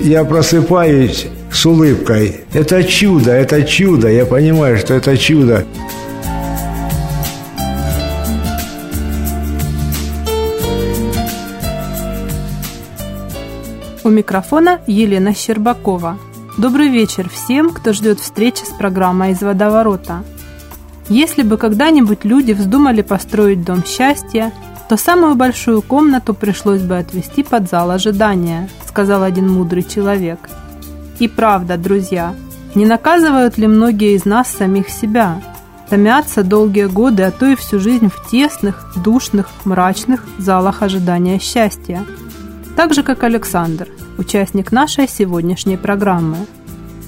Я просыпаюсь с улыбкой. Это чудо, это чудо. Я понимаю, что это чудо. У микрофона Елена Щербакова. Добрый вечер всем, кто ждет встречи с программой «Из водоворота». Если бы когда-нибудь люди вздумали построить дом счастья, то самую большую комнату пришлось бы отвести под зал ожидания, сказал один мудрый человек. И правда, друзья, не наказывают ли многие из нас самих себя? Томятся долгие годы, а то и всю жизнь в тесных, душных, мрачных залах ожидания счастья. Так же, как Александр, участник нашей сегодняшней программы.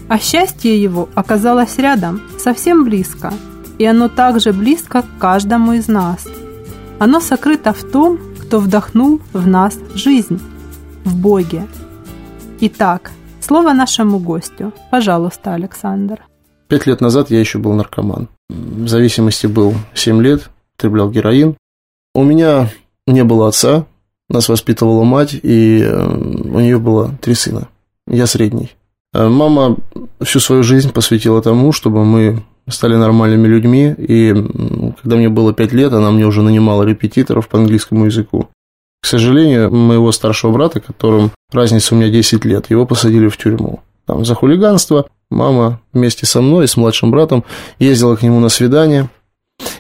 А счастье его оказалось рядом, совсем близко, и оно также близко к каждому из нас. Оно сокрыто в том, кто вдохнул в нас жизнь, в Боге. Итак, слово нашему гостю. Пожалуйста, Александр. Пять лет назад я еще был наркоман. В зависимости был 7 лет, употреблял героин. У меня не было отца, нас воспитывала мать, и э, у нее было три сына. Я средний. Э, мама всю свою жизнь посвятила тому, чтобы мы стали нормальными людьми, и когда мне было пять лет, она мне уже нанимала репетиторов по английскому языку. К сожалению, моего старшего брата, которым разница у меня 10 лет, его посадили в тюрьму. Там за хулиганство мама вместе со мной и с младшим братом ездила к нему на свидание –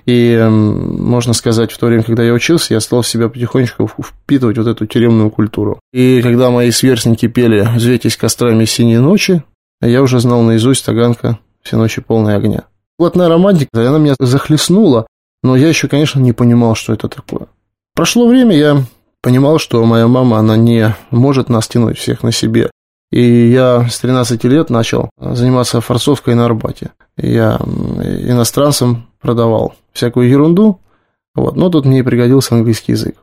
и, можно сказать, в то время, когда я учился, я стал в себя потихонечку впитывать вот эту тюремную культуру. И когда мои сверстники пели «Взвейтесь кострами синей ночи», я уже знал наизусть Таганка «Все ночи полные огня». Плотная романтика, она меня захлестнула, но я еще, конечно, не понимал, что это такое. Прошло время, я понимал, что моя мама, она не может нас тянуть всех на себе. И я с 13 лет начал заниматься форцовкой на Арбате. Я иностранцам продавал всякую ерунду, вот, но тут мне и пригодился английский язык.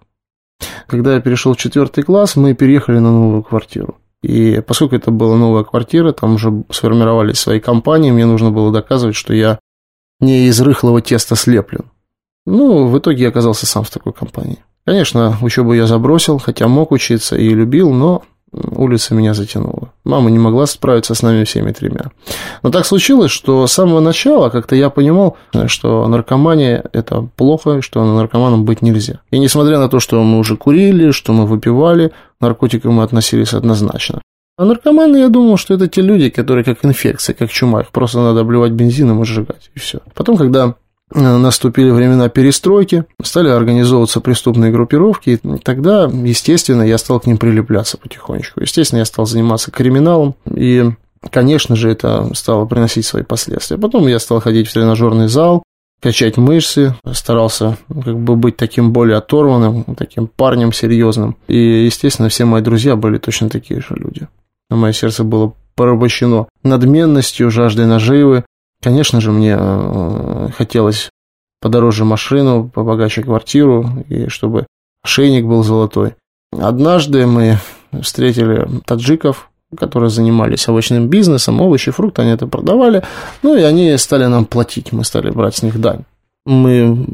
Когда я перешел в четвертый класс, мы переехали на новую квартиру. И поскольку это была новая квартира, там уже сформировались свои компании, мне нужно было доказывать, что я не из рыхлого теста слеплен. Ну, в итоге я оказался сам в такой компании. Конечно, учебу я забросил, хотя мог учиться и любил, но улица меня затянула. Мама не могла справиться с нами всеми тремя. Но так случилось, что с самого начала как-то я понимал, что наркомания – это плохо, что наркоманом быть нельзя. И несмотря на то, что мы уже курили, что мы выпивали, наркотикам мы относились однозначно. А наркоманы, я думал, что это те люди, которые как инфекция, как чума, их просто надо обливать бензином и сжигать, и все. Потом, когда Э, наступили времена перестройки, стали организовываться преступные группировки, и тогда, естественно, я стал к ним прилепляться потихонечку. Естественно, я стал заниматься криминалом, и, конечно же, это стало приносить свои последствия. Потом я стал ходить в тренажерный зал, качать мышцы, старался как бы быть таким более оторванным, таким парнем серьезным. И, естественно, все мои друзья были точно такие же люди. Мое сердце было порабощено надменностью, жаждой наживы, Конечно же, мне э, хотелось подороже машину, побогаче квартиру, и чтобы шейник был золотой. Однажды мы встретили таджиков, которые занимались овощным бизнесом, овощи, фрукты, они это продавали, ну и они стали нам платить, мы стали брать с них дань мы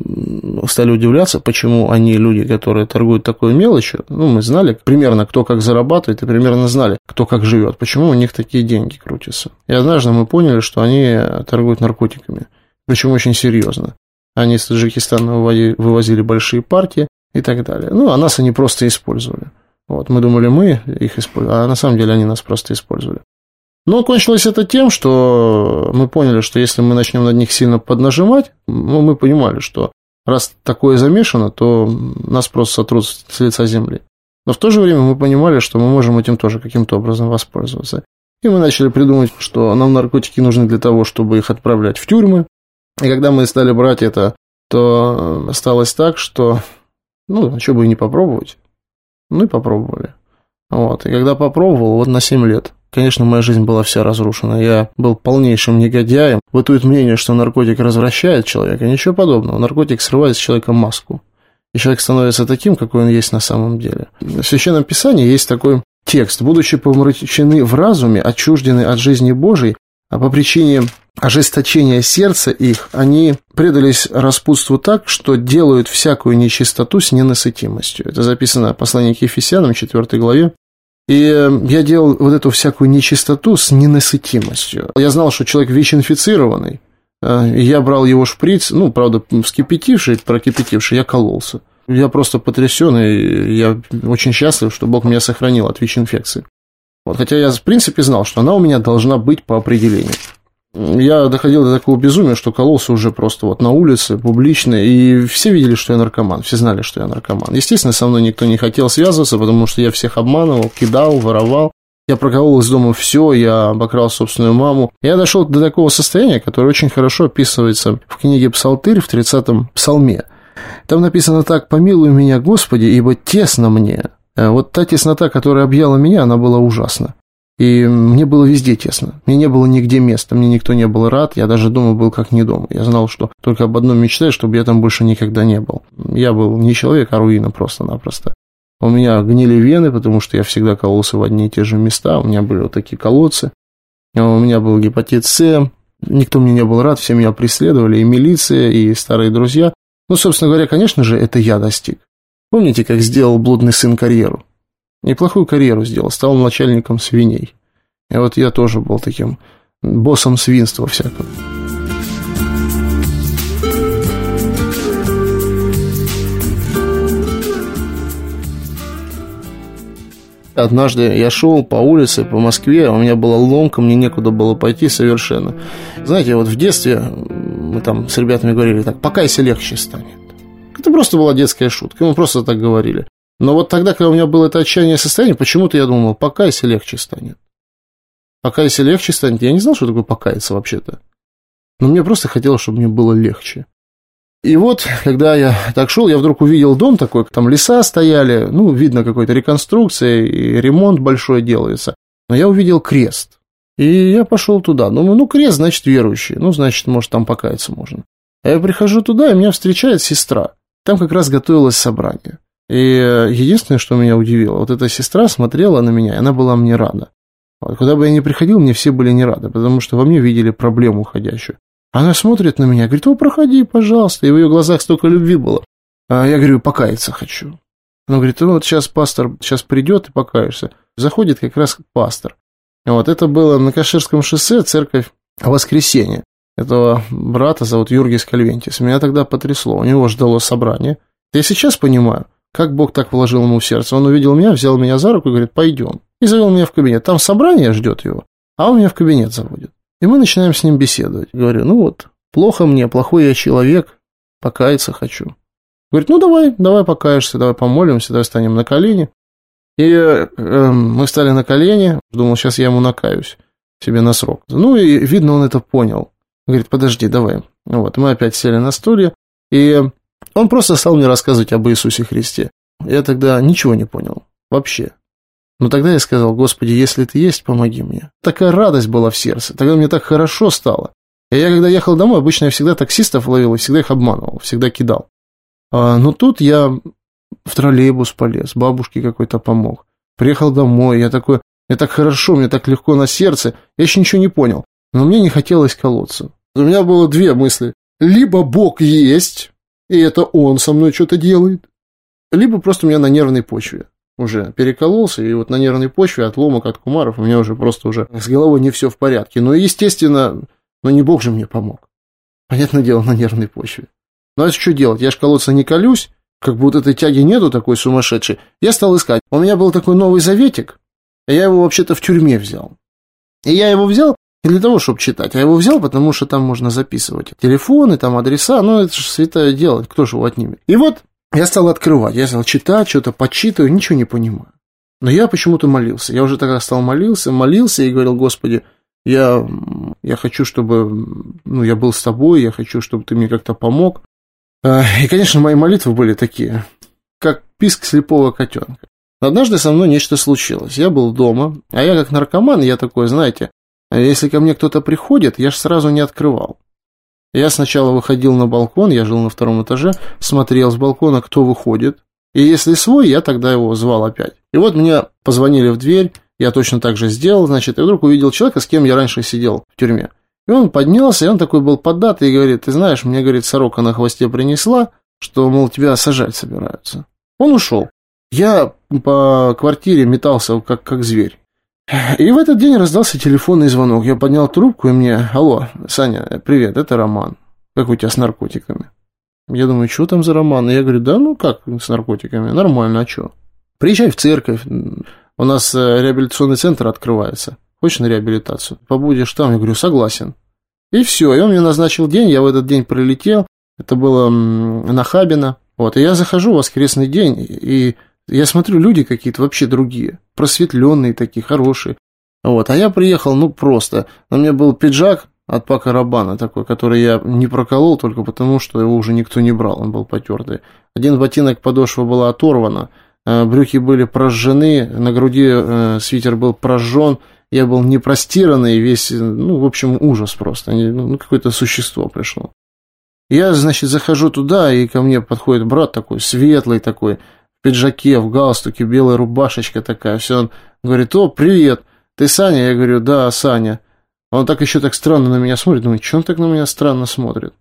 стали удивляться, почему они, люди, которые торгуют такой мелочью, ну, мы знали примерно, кто как зарабатывает, и примерно знали, кто как живет, почему у них такие деньги крутятся. И однажды мы поняли, что они торгуют наркотиками, причем очень серьезно. Они из Таджикистана вывозили большие партии и так далее. Ну, а нас они просто использовали. Вот, мы думали, мы их используем, а на самом деле они нас просто использовали. Но кончилось это тем, что мы поняли, что если мы начнем над них сильно поднажимать, ну, мы понимали, что раз такое замешано, то нас просто сотрут с лица земли. Но в то же время мы понимали, что мы можем этим тоже каким-то образом воспользоваться. И мы начали придумать, что нам наркотики нужны для того, чтобы их отправлять в тюрьмы. И когда мы стали брать это, то осталось так, что, ну, что бы и не попробовать. Ну и попробовали. Вот. И когда попробовал, вот на 7 лет, конечно, моя жизнь была вся разрушена. Я был полнейшим негодяем. Бытует мнение, что наркотик развращает человека. Ничего подобного. Наркотик срывает с человека маску. И человек становится таким, какой он есть на самом деле. В Священном Писании есть такой текст. «Будучи помрачены в разуме, отчуждены от жизни Божией, а по причине ожесточения сердца их, они предались распутству так, что делают всякую нечистоту с ненасытимостью». Это записано в послании к Ефесянам, 4 главе. И я делал вот эту всякую нечистоту с ненасытимостью. Я знал, что человек ВИЧ-инфицированный, а, я брал его шприц, ну, правда, вскипятивший, прокипятивший, я кололся. Я просто потрясен, и я очень счастлив, что Бог меня сохранил от ВИЧ-инфекции. Вот, хотя я, в принципе, знал, что она у меня должна быть по определению. Я доходил до такого безумия, что кололся уже просто вот на улице, публично, и все видели, что я наркоман, все знали, что я наркоман. Естественно, со мной никто не хотел связываться, потому что я всех обманывал, кидал, воровал. Я проколол из дома все, я обокрал собственную маму. Я дошел до такого состояния, которое очень хорошо описывается в книге «Псалтырь» в 30-м псалме. Там написано так «Помилуй меня, Господи, ибо тесно мне». Э, вот та теснота, которая объяла меня, она была ужасна. И мне было везде тесно. Мне не было нигде места, мне никто не был рад. Я даже дома был как не дома. Я знал, что только об одном мечтаю, чтобы я там больше никогда не был. Я был не человек, а руина просто-напросто. У меня гнили вены, потому что я всегда кололся в одни и те же места. У меня были вот такие колодцы. У меня был гепатит С. Никто мне не был рад, все меня преследовали, и милиция, и старые друзья. Ну, собственно говоря, конечно же, это я достиг. Помните, как сделал блудный сын карьеру? Неплохую карьеру сделал, стал начальником свиней. И вот я тоже был таким боссом свинства всякого. Однажды я шел по улице, по Москве, у меня была ломка, мне некуда было пойти совершенно. Знаете, вот в детстве мы там с ребятами говорили так, покайся легче станет. Это просто была детская шутка, мы просто так говорили. Но вот тогда, когда у меня было это отчаяние состояние, почему-то я думал, покайся легче станет. Покайся легче станет. Я не знал, что такое покаяться вообще-то. Но мне просто хотелось, чтобы мне было легче. И вот, когда я так шел, я вдруг увидел дом такой, там леса стояли, ну, видно, какой-то реконструкция и ремонт большой делается. Но я увидел крест. И я пошел туда. Думаю, ну, крест, значит, верующий. Ну, значит, может, там покаяться можно. А я прихожу туда, и меня встречает сестра. Там как раз готовилось собрание. И единственное, что меня удивило, вот эта сестра смотрела на меня, и она была мне рада. Вот, куда бы я ни приходил, мне все были не рады, потому что во мне видели проблему уходящую. Она смотрит на меня, говорит, о, проходи, пожалуйста. И в ее глазах столько любви было. А я говорю, покаяться хочу. Она говорит, ну вот сейчас пастор сейчас придет и покаешься. Заходит как раз пастор. Вот это было на Каширском шоссе, церковь Воскресенье. Этого брата зовут Юргис Кальвентис. Меня тогда потрясло. У него ждало собрание. Я сейчас понимаю, как Бог так положил ему в сердце. Он увидел меня, взял меня за руку и говорит, пойдем. И завел меня в кабинет. Там собрание ждет его, а он меня в кабинет заводит. И мы начинаем с ним беседовать. Говорю, ну вот, плохо мне, плохой я человек, покаяться хочу. Говорит, ну давай, давай покаешься, давай помолимся, давай станем на колени. И э, мы стали на колени, думал, сейчас я ему накаюсь себе на срок. Ну и видно, он это понял. Говорит, подожди, давай. Вот, мы опять сели на стулья, и он просто стал мне рассказывать об Иисусе Христе. Я тогда ничего не понял, вообще. Но тогда я сказал, Господи, если ты есть, помоги мне. Такая радость была в сердце, тогда мне так хорошо стало. И я когда ехал домой, обычно я всегда таксистов ловил и всегда их обманывал, всегда кидал. А, но тут я в троллейбус полез, бабушке какой-то помог. Приехал домой, я такой, мне так хорошо, мне так легко на сердце, я еще ничего не понял. Но мне не хотелось колоться. У меня было две мысли. Либо Бог есть, и это Он со мной что-то делает, либо просто у меня на нервной почве уже перекололся, и вот на нервной почве отломок от кумаров у меня уже просто уже с головой не все в порядке. Но, естественно, но не Бог же мне помог. Понятное дело, на нервной почве. Ну, а что делать? Я ж колоться не колюсь, как вот этой тяги нету такой сумасшедшей. Я стал искать. У меня был такой новый заветик, я его вообще-то в тюрьме взял. И я его взял не для того, чтобы читать, а его взял, потому что там можно записывать телефоны, там адреса, ну это же святое дело, кто же его отнимет. И вот я стал открывать, я стал читать, что-то подсчитываю, ничего не понимаю. Но я почему-то молился. Я уже тогда стал молился, молился и говорил, Господи, я, я хочу, чтобы ну, я был с тобой, я хочу, чтобы ты мне как-то помог. А, и, конечно, мои молитвы были такие, как писк слепого котенка. Однажды со мной нечто случилось. Я был дома, а я как наркоман, я такой, знаете, если ко мне кто-то приходит, я же сразу не открывал. Я сначала выходил на балкон, я жил на втором этаже, смотрел с балкона, кто выходит. И если свой, я тогда его звал опять. И вот мне позвонили в дверь, я точно так же сделал, значит, и вдруг увидел человека, с кем я раньше сидел в тюрьме. И он поднялся, и он такой был поддатый, и говорит, ты знаешь, мне, говорит, сорока на хвосте принесла, что, мол, тебя сажать собираются. Он ушел. Я по квартире метался, как, как зверь. И в этот день раздался телефонный звонок. Я поднял трубку, и мне, алло, Саня, привет, это Роман. Как у тебя с наркотиками? Я думаю, что там за Роман? И я говорю, да ну как с наркотиками? Нормально, а что? Приезжай в церковь, у нас э, реабилитационный центр открывается. Хочешь на реабилитацию? Побудешь там? Я говорю, согласен. И все, и он мне назначил день, я в этот день прилетел, это было на Хабина. Вот, и я захожу в воскресный день, и я смотрю, люди какие-то вообще другие, просветленные такие, хорошие. Вот, а я приехал, ну, просто. На мне был пиджак от Пака Рабана такой, который я не проколол только потому, что его уже никто не брал, он был потертый. Один ботинок подошва была оторвана, э, брюки были прожжены, на груди э, свитер был прожжен, я был не простиранный, весь, ну, в общем, ужас просто, ну, какое-то существо пришло. Я, значит, захожу туда, и ко мне подходит брат такой, светлый такой, пиджаке, в галстуке, белая рубашечка такая. Все, он говорит, о, привет, ты Саня? Я говорю, да, Саня. Он так еще так странно на меня смотрит, думаю, что он так на меня странно смотрит?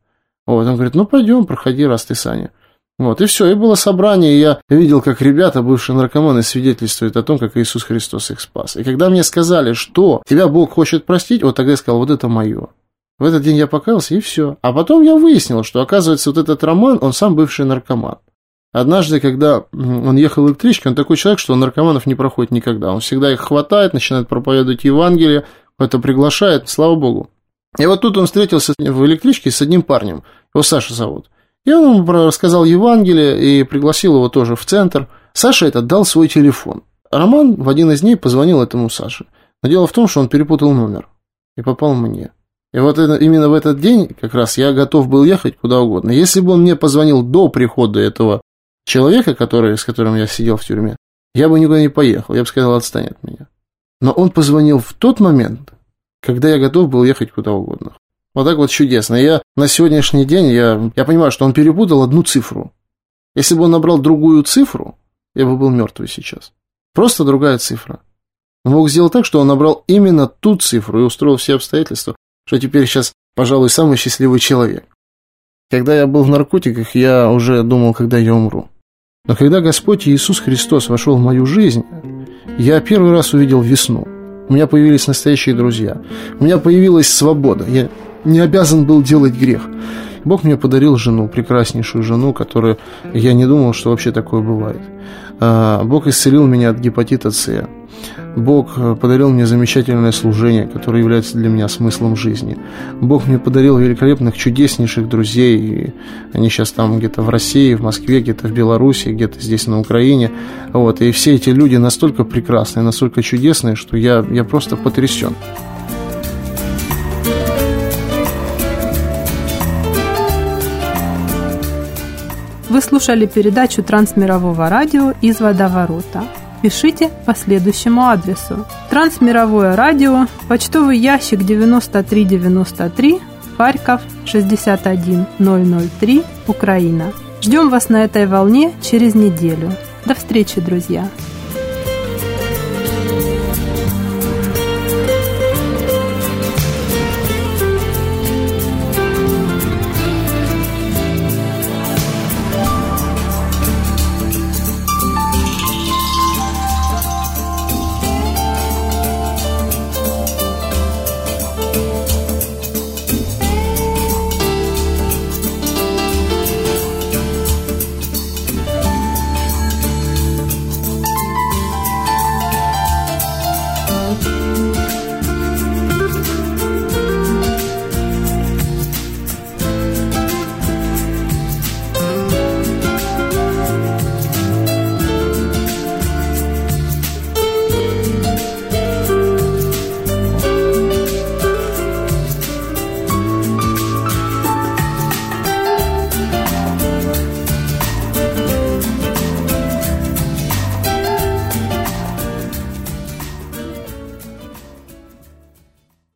Вот, он говорит, ну пойдем, проходи, раз ты Саня. Вот, и все, и было собрание, и я видел, как ребята, бывшие наркоманы, свидетельствуют о том, как Иисус Христос их спас. И когда мне сказали, что тебя Бог хочет простить, вот тогда я сказал, вот это мое. В этот день я покаялся, и все. А потом я выяснил, что, оказывается, вот этот Роман, он сам бывший наркоман. Однажды, когда он ехал электричкой, он такой человек, что наркоманов не проходит никогда. Он всегда их хватает, начинает проповедовать Евангелие, это приглашает, слава богу. И вот тут он встретился в электричке с одним парнем, его Саша зовут. И он ему рассказал Евангелие и пригласил его тоже в центр. Саша этот дал свой телефон. Роман в один из дней позвонил этому Саше. Но дело в том, что он перепутал номер и попал мне. И вот это, именно в этот день как раз я готов был ехать куда угодно. Если бы он мне позвонил до прихода этого человека, который, с которым я сидел в тюрьме, я бы никуда не поехал, я бы сказал, отстань от меня. Но он позвонил в тот момент, когда я готов был ехать куда угодно. Вот так вот чудесно. Я на сегодняшний день, я, я понимаю, что он перепутал одну цифру. Если бы он набрал другую цифру, я бы был мертвый сейчас. Просто другая цифра. Он мог сделать так, что он набрал именно ту цифру и устроил все обстоятельства, что теперь сейчас, пожалуй, самый счастливый человек. Когда я был в наркотиках, я уже думал, когда я умру. Но когда Господь Иисус Христос вошел в мою жизнь, я первый раз увидел весну. У меня появились настоящие друзья. У меня появилась свобода. Я не обязан был делать грех. Бог мне подарил жену, прекраснейшую жену, которую я не думал, что вообще такое бывает. А, Бог исцелил меня от гепатита С. Бог э, подарил мне замечательное служение, которое является для меня смыслом жизни. Бог мне подарил великолепных, чудеснейших друзей. И они сейчас там где-то в России, в Москве, где-то в Беларуси, где-то здесь на Украине. Вот. И все эти люди настолько прекрасные, настолько чудесные, что я, я просто потрясен. Вы слушали передачу Трансмирового радио из Водоворота пишите по следующему адресу. Трансмировое радио, почтовый ящик 9393, Харьков 61003, Украина. Ждем вас на этой волне через неделю. До встречи, друзья!